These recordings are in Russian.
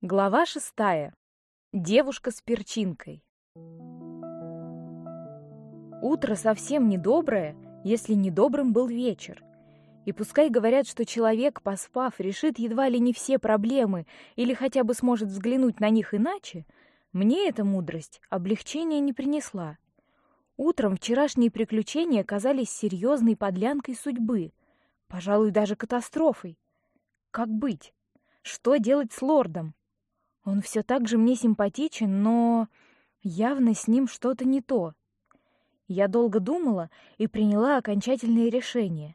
Глава шестая. Девушка с перчинкой. Утро совсем недоброе, если недобрым был вечер. И пускай говорят, что человек, поспав, решит едва ли не все проблемы или хотя бы сможет взглянуть на них иначе, мне эта мудрость облегчения не принесла. Утром вчерашние приключения казались серьезной подлянкой судьбы, пожалуй, даже катастрофой. Как быть? Что делать с лордом? Он все так же мне симпатичен, но явно с ним что-то не то. Я долго думала и приняла окончательное решение.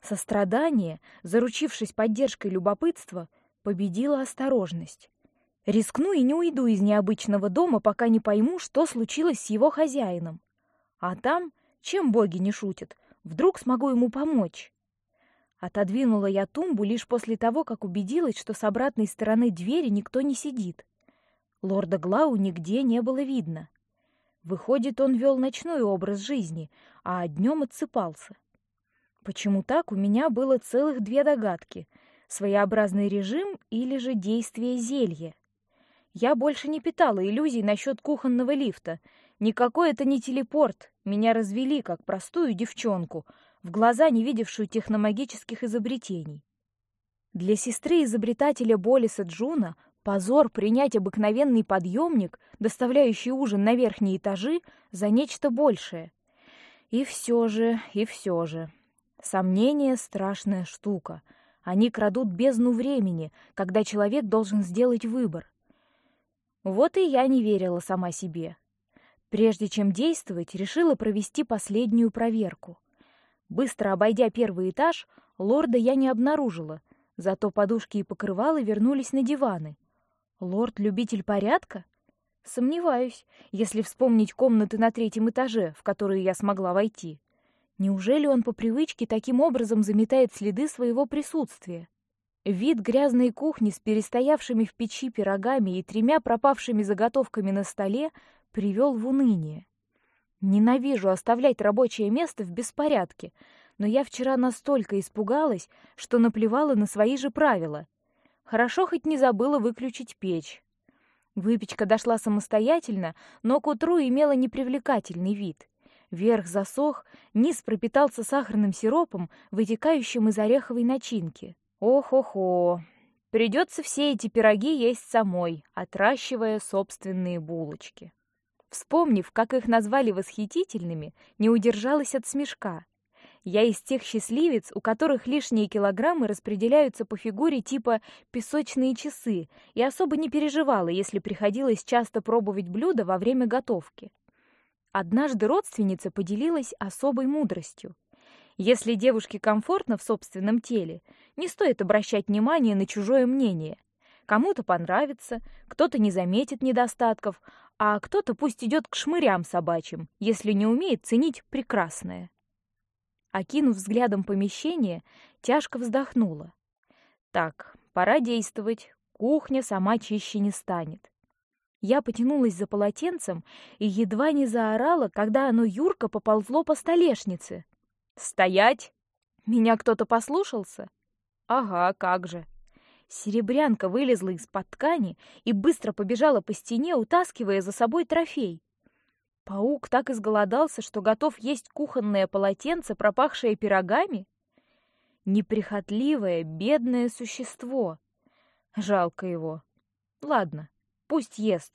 Сострадание, заручившись поддержкой любопытства, победило осторожность. Рискну и не уйду из необычного дома, пока не пойму, что случилось с его хозяином. А там, чем боги не шутят, вдруг смогу ему помочь. Отодвинула я тумбу лишь после того, как убедилась, что с обратной стороны двери никто не сидит. Лорда Глау нигде не было видно. Выходит, он вел ночной образ жизни, а днем отсыпался. Почему так, у меня было целых две догадки: своеобразный режим или же действие зелья. Я больше не питала иллюзий насчет кухонного лифта. Никакой это не телепорт. Меня развели как простую девчонку, в глаза не видевшую техномагических изобретений. Для сестры изобретателя Болиса Джуна позор принять обыкновенный подъемник, доставляющий ужин на верхние этажи, за нечто большее. И все же, и все же, сомнение страшная штука. Они крадут бездну времени, когда человек должен сделать выбор. Вот и я не верила сама себе. Прежде чем действовать, решила провести последнюю проверку. Быстро обойдя первый этаж, лорда я не обнаружила, зато подушки и покрывала вернулись на диваны. Лорд любитель порядка? Сомневаюсь, если вспомнить комнаты на третьем этаже, в которые я смогла войти. Неужели он по привычке таким образом заметает следы своего присутствия? Вид грязной кухни с перестоявшими в печи пирогами и тремя пропавшими заготовками на столе привел в уныние. Ненавижу оставлять рабочее место в беспорядке, но я вчера настолько испугалась, что наплевала на свои же правила. Хорошо хоть не забыла выключить печь. Выпечка дошла самостоятельно, но к утру имела непривлекательный вид. Верх засох, низ пропитался сахарным сиропом, вытекающим из ореховой начинки. Ох-охо! Придется все эти пироги есть самой, отращивая собственные булочки. Вспомнив, как их назвали восхитительными, не удержалась от смешка. Я из тех счастливец, у которых лишние килограммы распределяются по фигуре типа песочные часы, и особо не переживала, если приходилось часто пробовать блюда во время готовки. Однажды родственница поделилась особой мудростью. Если девушке комфортно в собственном теле, не стоит обращать внимание на чужое мнение. Кому-то понравится, кто-то не заметит недостатков, а кто-то пусть идет к шмырям собачьим, если не умеет ценить прекрасное. Окинув взглядом помещение, тяжко вздохнула. Так, пора действовать. Кухня сама чище не станет. Я потянулась за полотенцем и едва не заорала, когда оно юрко поползло по столешнице. Стоять! Меня кто-то послушался? Ага, как же. Серебрянка вылезла из-под ткани и быстро побежала по стене, утаскивая за собой трофей. Паук так изголодался, что готов есть кухонное полотенце, пропахшее пирогами. Неприхотливое, бедное существо. Жалко его. Ладно, пусть ест.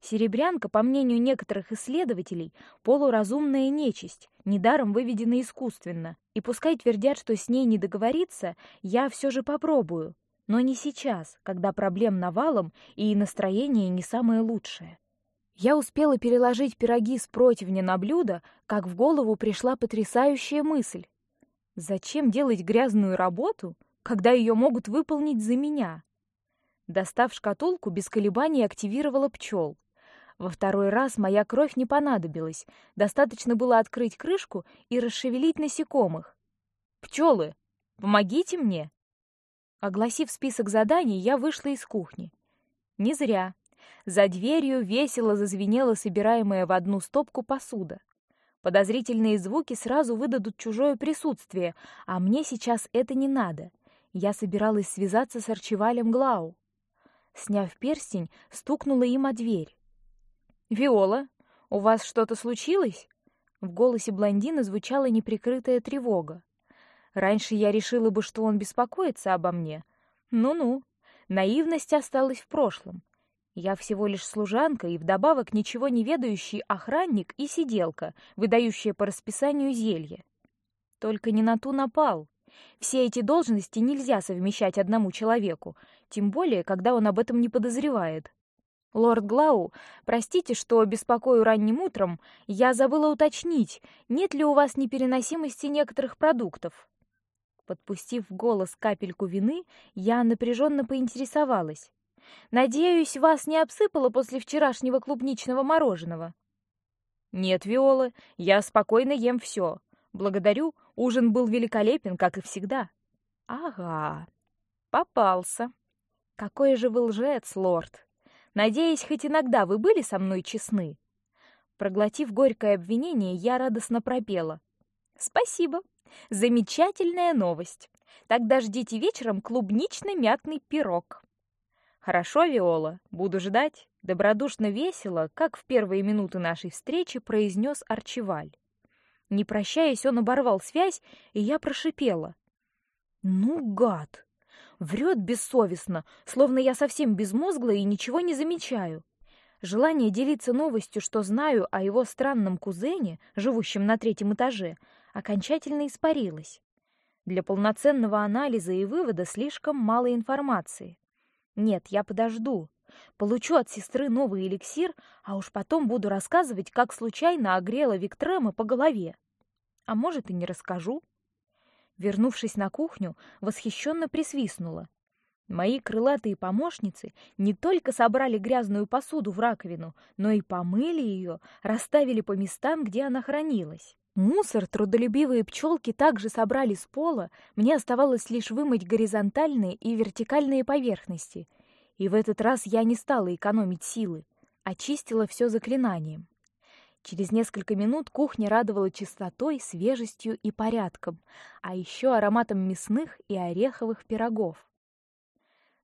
Серебрянка, по мнению некоторых исследователей, полуразумная нечисть, недаром выведена искусственно. И пускай твердят, что с ней не договориться, я все же попробую но не сейчас, когда проблем навалом и настроение не самое лучшее. Я успела переложить пироги с противня на блюдо, как в голову пришла потрясающая мысль: зачем делать грязную работу, когда ее могут выполнить за меня? Достав шкатулку, без колебаний активировала пчел. Во второй раз моя кровь не понадобилась, достаточно было открыть крышку и расшевелить насекомых. Пчелы, помогите мне! Огласив список заданий, я вышла из кухни. Не зря. За дверью весело зазвенела собираемая в одну стопку посуда. Подозрительные звуки сразу выдадут чужое присутствие, а мне сейчас это не надо. Я собиралась связаться с Арчивалем Глау. Сняв перстень, стукнула им о дверь. Виола, у вас что-то случилось? В голосе блондина звучала неприкрытая тревога. Раньше я решила бы, что он беспокоится обо мне. Ну-ну, наивность осталась в прошлом. Я всего лишь служанка и вдобавок ничего не ведающий охранник и сиделка, выдающая по расписанию зелье. Только не на ту напал. Все эти должности нельзя совмещать одному человеку, тем более, когда он об этом не подозревает. Лорд Глау, простите, что беспокою ранним утром, я забыла уточнить, нет ли у вас непереносимости некоторых продуктов. Подпустив в голос капельку вины, я напряженно поинтересовалась: Надеюсь, вас не обсыпало после вчерашнего клубничного мороженого. Нет, Виола, я спокойно ем все. Благодарю, ужин был великолепен, как и всегда. Ага, попался. Какой же вы лжец, лорд. Надеюсь, хоть иногда вы были со мной честны. Проглотив горькое обвинение, я радостно пропела: "Спасибо, замечательная новость. Тогда ждите вечером клубнично-мятный пирог". Хорошо, Виола, буду ждать. Добродушно весело, как в первые минуты нашей встречи произнес Арчиваль. Не прощаясь, он оборвал связь, и я прошипела: "Ну гад, врет бессовестно, словно я совсем безмозглая и ничего не замечаю". Желание делиться новостью, что знаю о его странном кузене, живущем на третьем этаже, окончательно испарилось. Для полноценного анализа и вывода слишком мало информации. Нет, я подожду. Получу от сестры новый эликсир, а уж потом буду рассказывать, как случайно огрела Виктрема по голове. А может и не расскажу. Вернувшись на кухню, восхищенно присвистнула. Мои крылатые помощницы не только собрали грязную посуду в раковину, но и помыли ее, расставили по местам, где она хранилась. Мусор трудолюбивые пчелки также собрали с пола, мне оставалось лишь вымыть горизонтальные и вертикальные поверхности. И в этот раз я не стала экономить силы, очистила все заклинанием. Через несколько минут кухня радовала чистотой, свежестью и порядком, а еще ароматом мясных и ореховых пирогов.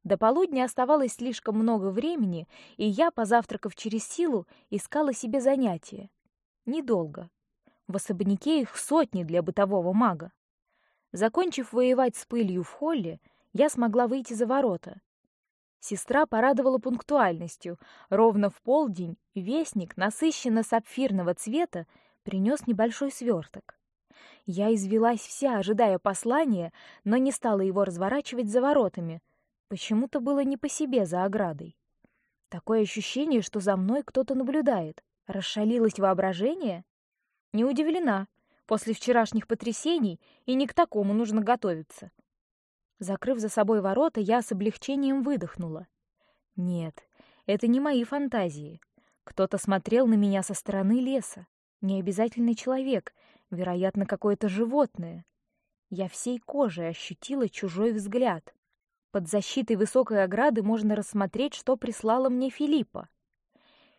До полудня оставалось слишком много времени, и я, позавтракав через силу, искала себе занятие. Недолго. В особняке их сотни для бытового мага. Закончив воевать с пылью в холле, я смогла выйти за ворота. Сестра порадовала пунктуальностью. Ровно в полдень вестник насыщенно сапфирного цвета принес небольшой сверток. Я извелась вся, ожидая послания, но не стала его разворачивать за воротами. Почему-то было не по себе за оградой. Такое ощущение, что за мной кто-то наблюдает. Расшалилось воображение? Не удивлена. После вчерашних потрясений и не к такому нужно готовиться. Закрыв за собой ворота, я с облегчением выдохнула. Нет, это не мои фантазии. Кто-то смотрел на меня со стороны леса. Не обязательно человек, вероятно, какое-то животное. Я всей кожей ощутила чужой взгляд. Под защитой высокой ограды можно рассмотреть, что прислала мне Филиппа.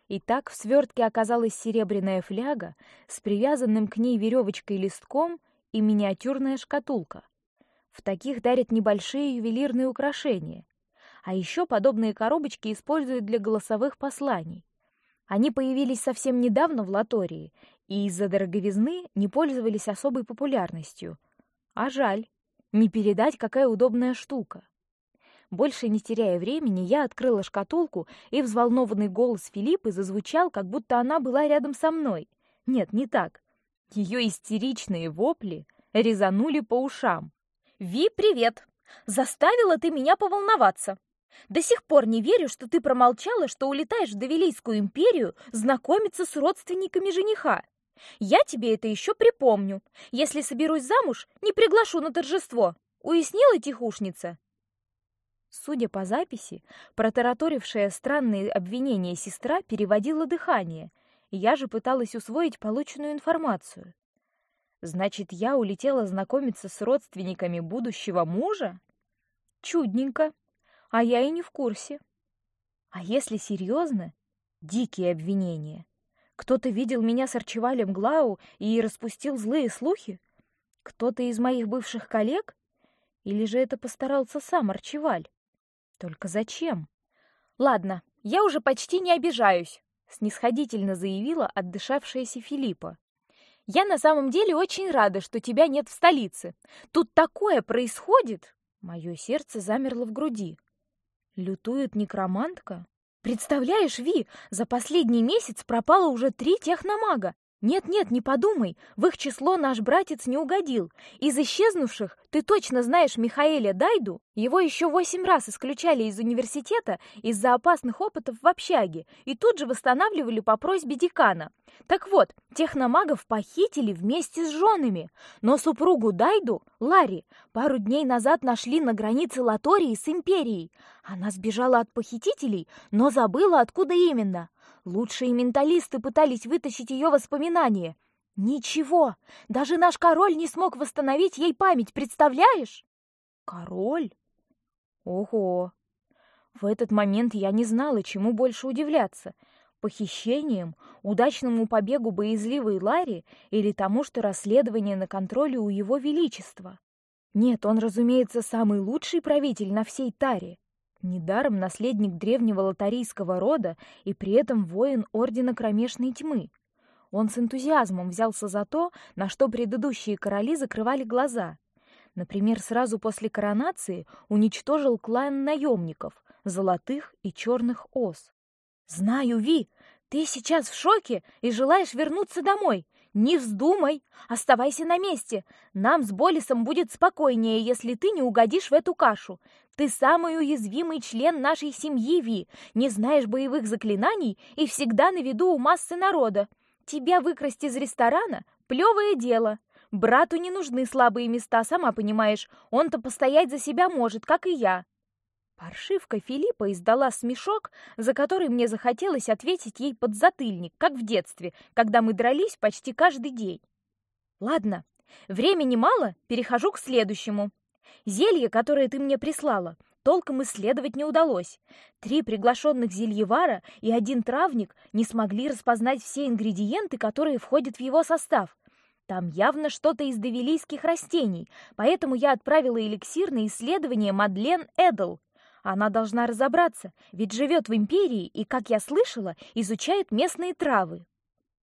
Итак, в свертке оказалась серебряная фляга с привязанным к ней веревочкой листком и миниатюрная шкатулка. В таких дарят небольшие ювелирные украшения. А еще подобные коробочки используют для голосовых посланий. Они появились совсем недавно в Латории и из-за дороговизны не пользовались особой популярностью. А жаль, не передать, какая удобная штука. Больше не теряя времени, я открыла шкатулку, и взволнованный голос Филиппы зазвучал, как будто она была рядом со мной. Нет, не так. Ее истеричные вопли резанули по ушам. «Ви, привет! Заставила ты меня поволноваться. До сих пор не верю, что ты промолчала, что улетаешь в Давилийскую империю знакомиться с родственниками жениха. Я тебе это еще припомню. Если соберусь замуж, не приглашу на торжество. Уяснила тихушница?» Судя по записи, протараторившая странные обвинения сестра переводила дыхание, я же пыталась усвоить полученную информацию. Значит, я улетела знакомиться с родственниками будущего мужа? Чудненько. А я и не в курсе. А если серьезно? Дикие обвинения. Кто-то видел меня с Арчевалем Глау и распустил злые слухи? Кто-то из моих бывших коллег? Или же это постарался сам Арчеваль? Только зачем? Ладно, я уже почти не обижаюсь, снисходительно заявила отдышавшаяся Филиппа. Я на самом деле очень рада, что тебя нет в столице. Тут такое происходит. Мое сердце замерло в груди. Лютует некромантка? Представляешь, Ви, за последний месяц пропало уже три техномага. Нет-нет, не подумай, в их число наш братец не угодил. Из исчезнувших ты точно знаешь Михаэля Дайду? Его еще восемь раз исключали из университета из-за опасных опытов в общаге и тут же восстанавливали по просьбе декана. Так вот, техномагов похитили вместе с женами, но супругу Дайду, Ларри, пару дней назад нашли на границе Латории с Империей. Она сбежала от похитителей, но забыла, откуда именно. Лучшие менталисты пытались вытащить ее воспоминания. Ничего, даже наш король не смог восстановить ей память, представляешь? Король? Ого! В этот момент я не знала, чему больше удивляться. Похищением, удачному побегу боязливой Ларри или тому, что расследование на контроле у его величества. Нет, он, разумеется, самый лучший правитель на всей Таре. Недаром наследник древнего лотарийского рода и при этом воин Ордена Кромешной Тьмы. Он с энтузиазмом взялся за то, на что предыдущие короли закрывали глаза. Например, сразу после коронации уничтожил клан наемников, золотых и черных ос. «Знаю, Ви, ты сейчас в шоке и желаешь вернуться домой. Не вздумай, оставайся на месте. Нам с Болисом будет спокойнее, если ты не угодишь в эту кашу. Ты самый уязвимый член нашей семьи, Ви. Не знаешь боевых заклинаний и всегда на виду у массы народа. Тебя выкрасть из ресторана — плевое дело. Брату не нужны слабые места, сама понимаешь. Он-то постоять за себя может, как и я. Паршивка Филиппа издала смешок, за который мне захотелось ответить ей под затыльник, как в детстве, когда мы дрались почти каждый день. Ладно, времени мало, перехожу к следующему. Зелье, которое ты мне прислала, толком исследовать не удалось. Три приглашенных зельевара и один травник не смогли распознать все ингредиенты, которые входят в его состав. Там явно что-то из довелийских растений, поэтому я отправила эликсир на исследование Мадлен Эдл. Она должна разобраться, ведь живет в империи и, как я слышала, изучает местные травы.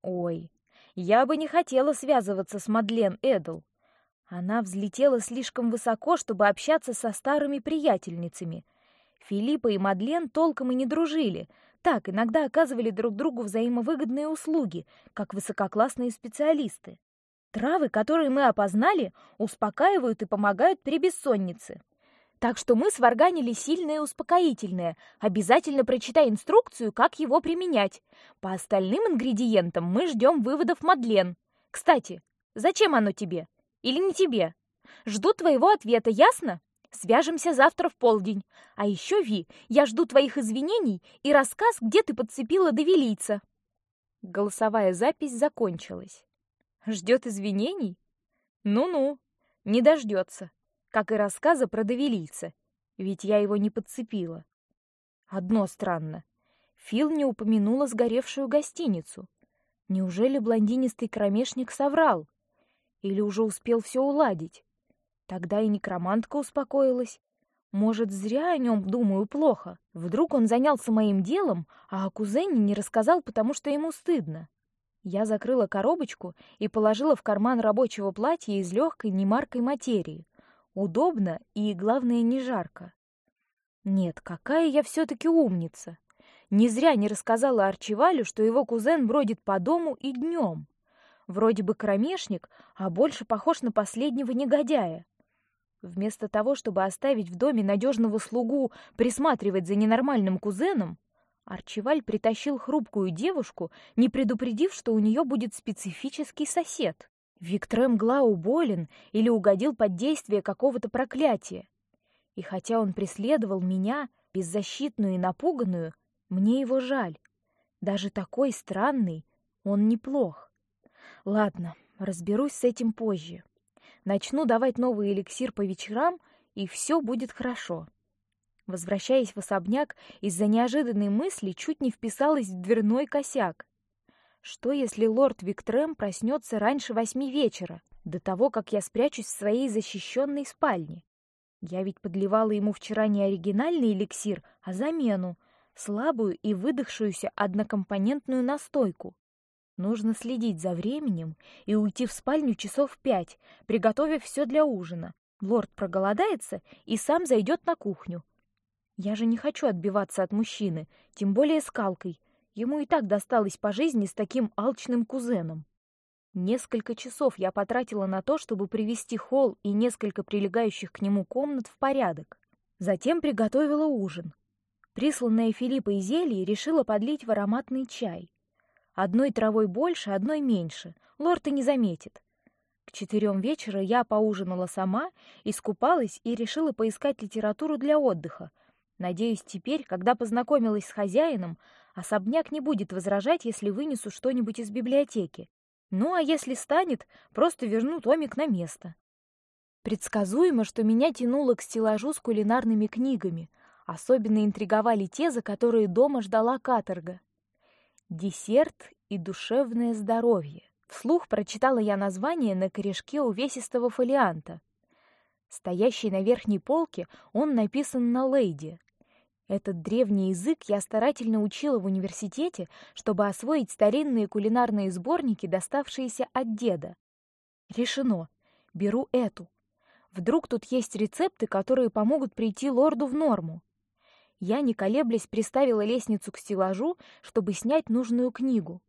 Ой, я бы не хотела связываться с Мадлен Эдл. Она взлетела слишком высоко, чтобы общаться со старыми приятельницами. Филиппа и Мадлен толком и не дружили. Так, иногда оказывали друг другу взаимовыгодные услуги, как высококлассные специалисты. Травы, которые мы опознали, успокаивают и помогают при бессоннице. Так что мы сварганили сильное успокоительное. Обязательно прочитай инструкцию, как его применять. По остальным ингредиентам мы ждем выводов Мадлен. Кстати, зачем оно тебе? Или не тебе? Жду твоего ответа, ясно? Свяжемся завтра в полдень. А еще, Ви, я жду твоих извинений и рассказ, где ты подцепила довелийца. Голосовая запись закончилась. Ждет извинений? Ну-ну, не дождется как и рассказа про довелийца, ведь я его не подцепила. Одно странно. Фил не упомянула сгоревшую гостиницу. Неужели блондинистый кромешник соврал? Или уже успел все уладить? Тогда и некромантка успокоилась. Может, зря о нем думаю плохо. Вдруг он занялся моим делом, а о кузене не рассказал, потому что ему стыдно. Я закрыла коробочку и положила в карман рабочего платья из легкой немаркой материи. Удобно и, главное, не жарко. Нет, какая я все-таки умница! Не зря не рассказала Арчивалю, что его кузен бродит по дому и днем. Вроде бы кромешник, а больше похож на последнего негодяя. Вместо того, чтобы оставить в доме надежного слугу присматривать за ненормальным кузеном, Арчиваль притащил хрупкую девушку, не предупредив, что у нее будет специфический сосед. Виктрем Глау болен или угодил под действие какого-то проклятия. И хотя он преследовал меня, беззащитную и напуганную, мне его жаль. Даже такой странный, он неплох. Ладно, разберусь с этим позже. Начну давать новый эликсир по вечерам, и все будет хорошо. Возвращаясь в особняк, из-за неожиданной мысли чуть не вписалась в дверной косяк. Что, если лорд Виктрем проснется раньше восьми вечера, до того, как я спрячусь в своей защищенной спальне? Я ведь подливала ему вчера не оригинальный эликсир, а замену. слабую и выдохшуюся однокомпонентную настойку. Нужно следить за временем и уйти в спальню часов в пять, приготовив все для ужина. Лорд проголодается и сам зайдет на кухню. Я же не хочу отбиваться от мужчины, тем более скалкой. Ему и так досталось по жизни с таким алчным кузеном. Несколько часов я потратила на то, чтобы привести холл и несколько прилегающих к нему комнат в порядок. Затем приготовила ужин. Присланное Филиппой зелье решила подлить в ароматный чай. Одной травой больше, одной меньше. Лорд и не заметит. К четырем вечера я поужинала сама, искупалась и решила поискать литературу для отдыха. Надеюсь, теперь, когда познакомилась с хозяином, особняк не будет возражать, если вынесу что-нибудь из библиотеки. Ну а если станет, просто верну томик на место. Предсказуемо, что меня тянуло к стеллажу с кулинарными книгами. Особенно интриговали те, за которые дома ждала каторга. Десерт и душевное здоровье. Вслух прочитала я название на корешке увесистого фолианта. Стоящий на верхней полке, он написан на лейде. Этот древний язык я старательно учила в университете, чтобы освоить старинные кулинарные сборники, доставшиеся от деда. Решено. Беру эту. Вдруг тут есть рецепты, которые помогут прийти лорду в норму. Я, не колеблясь, приставила лестницу к стеллажу, чтобы снять нужную книгу.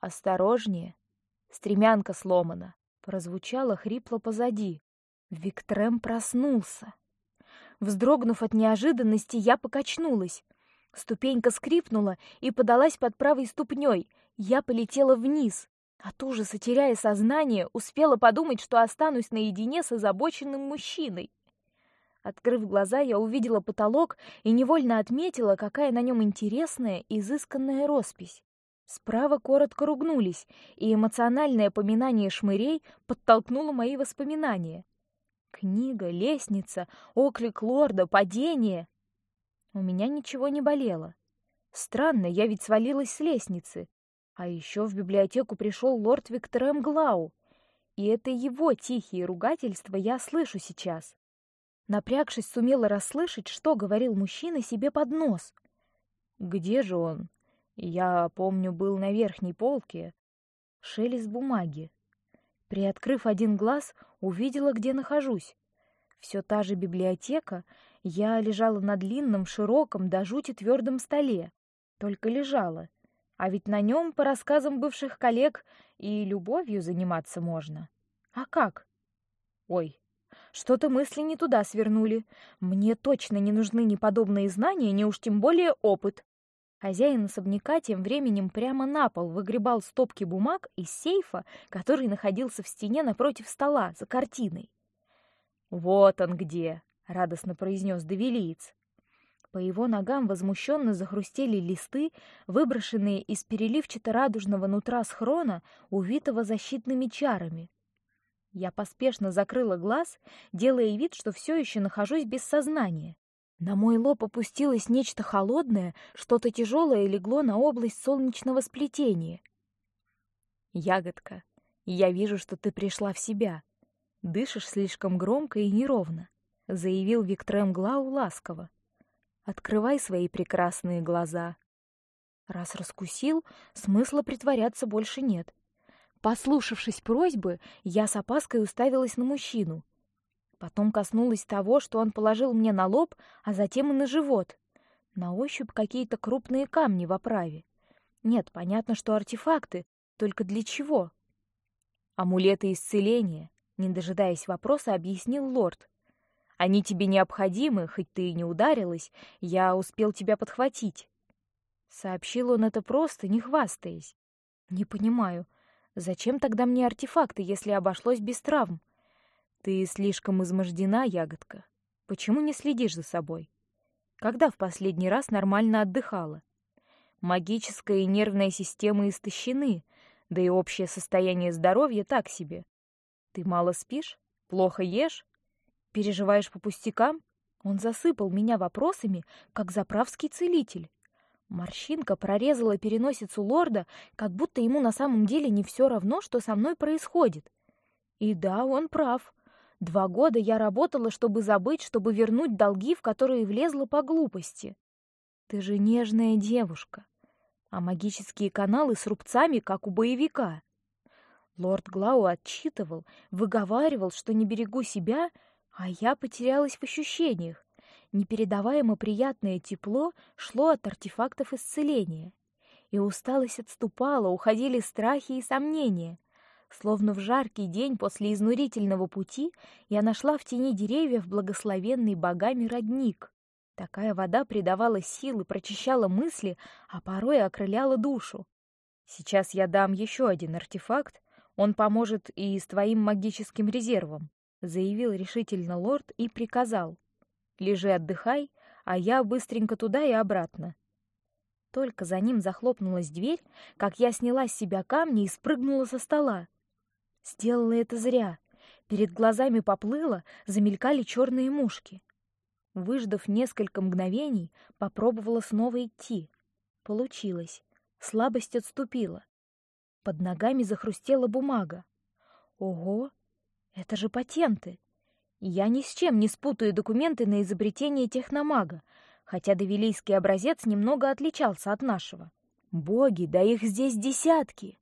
Осторожнее, стремянка сломана. Прозвучало хрипло позади. Виктрем проснулся. Вздрогнув от неожиданности, я покачнулась. Ступенька скрипнула и подалась под правой ступней. Я полетела вниз. От ужаса, теряя сознание, успела подумать, что останусь наедине с озабоченным мужчиной. Открыв глаза, я увидела потолок и невольно отметила, какая на нем интересная, изысканная роспись. Справа коротко ругнулись, и эмоциональное поминание шмырей подтолкнуло мои воспоминания. Книга, лестница, оклик лорда, падение. У меня ничего не болело. Странно, я ведь свалилась с лестницы. А еще в библиотеку пришел лорд Виктор Глау, и это его тихие ругательства я слышу сейчас. Напрягшись, сумела расслышать, что говорил мужчина себе под нос. Где же он? Я помню, был на верхней полке. Шелест бумаги. Приоткрыв один глаз, увидела, где нахожусь. Все та же библиотека. Я лежала на длинном, широком, до жути твердом столе. Только лежала. А ведь на нем, по рассказам бывших коллег, и любовью заниматься можно. А как? Ой, что-то мысли не туда свернули. Мне точно не нужны ни подобные знания, ни уж тем более опыт. Хозяин особняка тем временем прямо на пол выгребал стопки бумаг из сейфа, который находился в стене напротив стола за картиной. Вот он где, радостно произнес Давилиец. По его ногам возмущенно захрустели листы, выброшенные из переливчато-радужного нутра схрона, увитого защитными чарами. Я поспешно закрыла глаз, делая вид, что все еще нахожусь без сознания. На мой лоб опустилось нечто холодное, что-то тяжелое легло на область солнечного сплетения. Ягодка, я вижу, что ты пришла в себя. Дышишь слишком громко и неровно, заявил Виктрем Глау ласково. Открывай свои прекрасные глаза. Раз раскусил, смысла притворяться больше нет. Послушавшись просьбы, я с опаской уставилась на мужчину. Потом коснулась того, что он положил мне на лоб, а затем и на живот. На ощупь какие-то крупные камни в оправе. Нет, понятно, что артефакты, только для чего? Амулеты исцеления. Не дожидаясь вопроса, объяснил лорд. Они тебе необходимы, хоть ты и не ударилась, я успел тебя подхватить. Сообщил он это просто, не хвастаясь. Не понимаю, зачем тогда мне артефакты, если обошлось без травм? Ты слишком измождена, ягодка. Почему не следишь за собой? Когда в последний раз нормально отдыхала? Магическая и нервная системы истощены, да и общее состояние здоровья так себе. Ты мало спишь, плохо ешь, переживаешь по пустякам. Он засыпал меня вопросами, как заправский целитель. Морщинка прорезала переносицу лорда, как будто ему на самом деле не все равно, что со мной происходит. И да, он прав. Два года я работала, чтобы забыть, чтобы вернуть долги, в которые влезла по глупости. Ты же нежная девушка, а магические каналы с рубцами, как у боевика. Лорд Глау отчитывал, выговаривал, что не берегу себя, а я потерялась в ощущениях. Непередаваемо приятное тепло шло от артефактов исцеления, и усталость отступала, уходили страхи и сомнения. Словно в жаркий день после изнурительного пути я нашла в тени деревьев благословенный богами родник. Такая вода придавала силы, прочищала мысли, а порой окрыляла душу. Сейчас я дам еще один артефакт, он поможет и с твоим магическим резервом, заявил решительно лорд и приказал: лежи, отдыхай, а я быстренько туда и обратно. Только за ним захлопнулась дверь, как я сняла с себя камни и спрыгнула со стола. Сделала это зря. Перед глазами поплыло, замелькали черные мушки. Выждав несколько мгновений, попробовала снова идти. Получилось. Слабость отступила. Под ногами захрустела бумага. Ого, это же патенты. Я ни с чем не спутаю документы на изобретение техномага, хотя давилийский образец немного отличался от нашего. Боги, да их здесь десятки.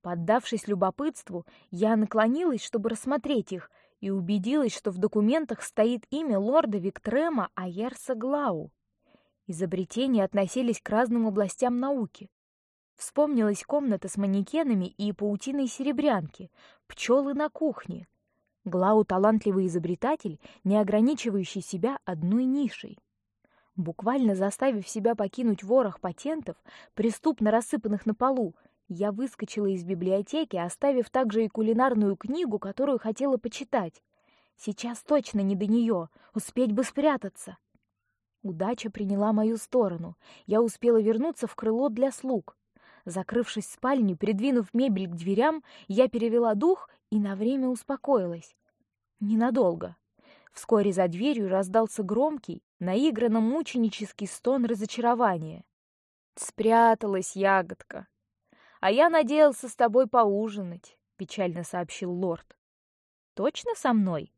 Поддавшись любопытству, я наклонилась, чтобы рассмотреть их, и убедилась, что в документах стоит имя лорда Виктрема Аерса Глау. Изобретения относились к разным областям науки. Вспомнилась комната с манекенами и паутиной серебрянки, пчелы на кухне. Глау талантливый изобретатель, не ограничивающий себя одной нишей. Буквально заставив себя покинуть ворох патентов, преступно рассыпанных на полу, я выскочила из библиотеки, оставив также и кулинарную книгу, которую хотела почитать. Сейчас точно не до нее, успеть бы спрятаться. Удача приняла мою сторону. Я успела вернуться в крыло для слуг. Закрывшись в спальне, придвинув мебель к дверям, я перевела дух и на время успокоилась. Ненадолго. Вскоре за дверью раздался громкий, наигранно мученический стон разочарования. Спряталась ягодка. А я надеялся с тобой поужинать, печально сообщил лорд. Точно со мной?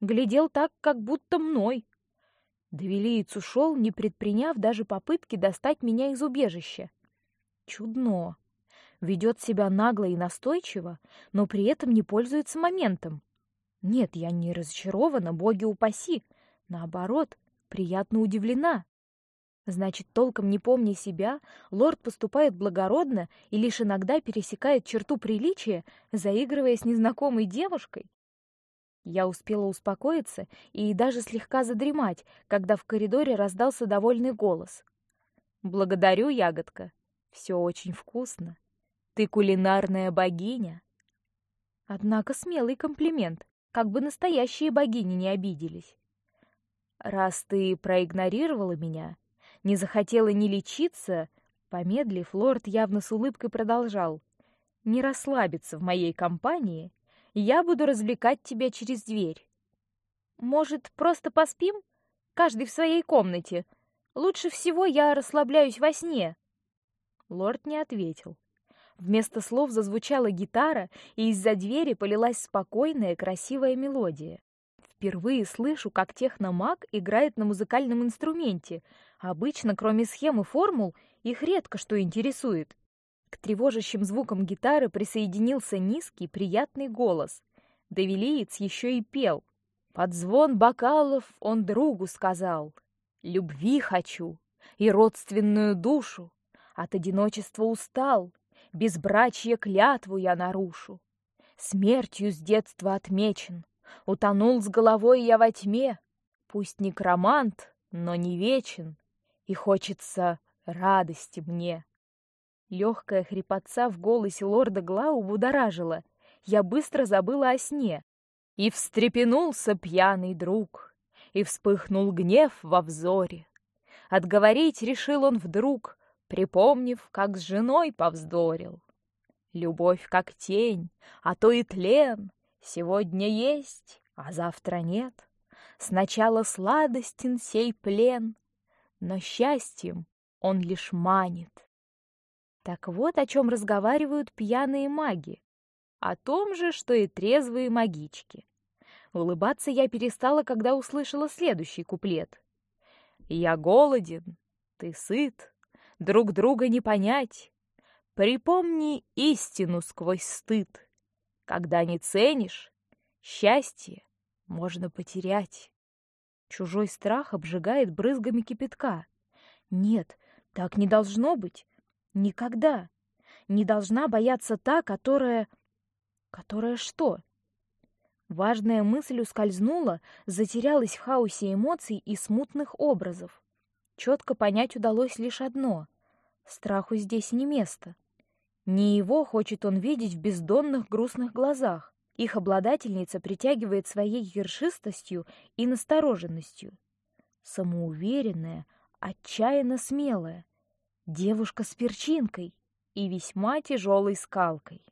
Глядел так, как будто мной. Довелиец ушел, не предприняв даже попытки достать меня из убежища. Чудно. Ведет себя нагло и настойчиво, но при этом не пользуется моментом. Нет, я не разочарована, боги упаси. Наоборот, приятно удивлена. Значит, толком не помня себя, лорд поступает благородно и лишь иногда пересекает черту приличия, заигрывая с незнакомой девушкой. Я успела успокоиться и даже слегка задремать, когда в коридоре раздался довольный голос. Благодарю, ягодка. Все очень вкусно. Ты кулинарная богиня. Однако смелый комплимент, как бы настоящие богини не обиделись. Раз ты проигнорировала меня, не захотела ни лечиться, помедлив, лорд явно с улыбкой продолжал: "Не расслабиться в моей компании, я буду развлекать тебя через дверь. Может, просто поспим, каждый в своей комнате? Лучше всего я расслабляюсь во сне". Лорд не ответил. Вместо слов зазвучала гитара, и из-за двери полилась спокойная, красивая мелодия. Впервые слышу, как техномаг играет на музыкальном инструменте. Обычно, кроме схем и формул, их редко что интересует. К тревожащим звукам гитары присоединился низкий, приятный голос. Давилиец еще и пел. Под звон бокалов он другу сказал: "Любви хочу и родственную душу. От одиночества устал, безбрачье клятву я нарушу. Смертью с детства отмечен, Утонул с головой я во тьме, Пусть некромант, но не вечен, И хочется радости мне. Легкая хрипотца в голосе лорда Глау будоражила. Я быстро забыла о сне. И встрепенулся пьяный друг, И вспыхнул гнев во взоре. Отговорить решил он вдруг, Припомнив, как с женой повздорил. Любовь как тень, а то и тлен, Сегодня есть, а завтра нет. Сначала сладостен сей плен, но счастьем он лишь манит. Так вот о чем разговаривают пьяные маги. О том же, что и трезвые магички. Улыбаться я перестала, когда услышала следующий куплет. «Я голоден, ты сыт, друг друга не понять. Припомни истину сквозь стыд. Когда не ценишь, счастье можно потерять. Чужой страх обжигает брызгами кипятка. Нет, так не должно быть. Никогда. Не должна бояться та, которая... Которая что? Важная мысль ускользнула, затерялась в хаосе эмоций и смутных образов. Четко понять удалось лишь одно — страху здесь не место. Не его хочет он видеть в бездонных грустных глазах. Их обладательница притягивает своей ершистостью и настороженностью. Самоуверенная, отчаянно смелая, девушка с перчинкой и весьма тяжелой скалкой.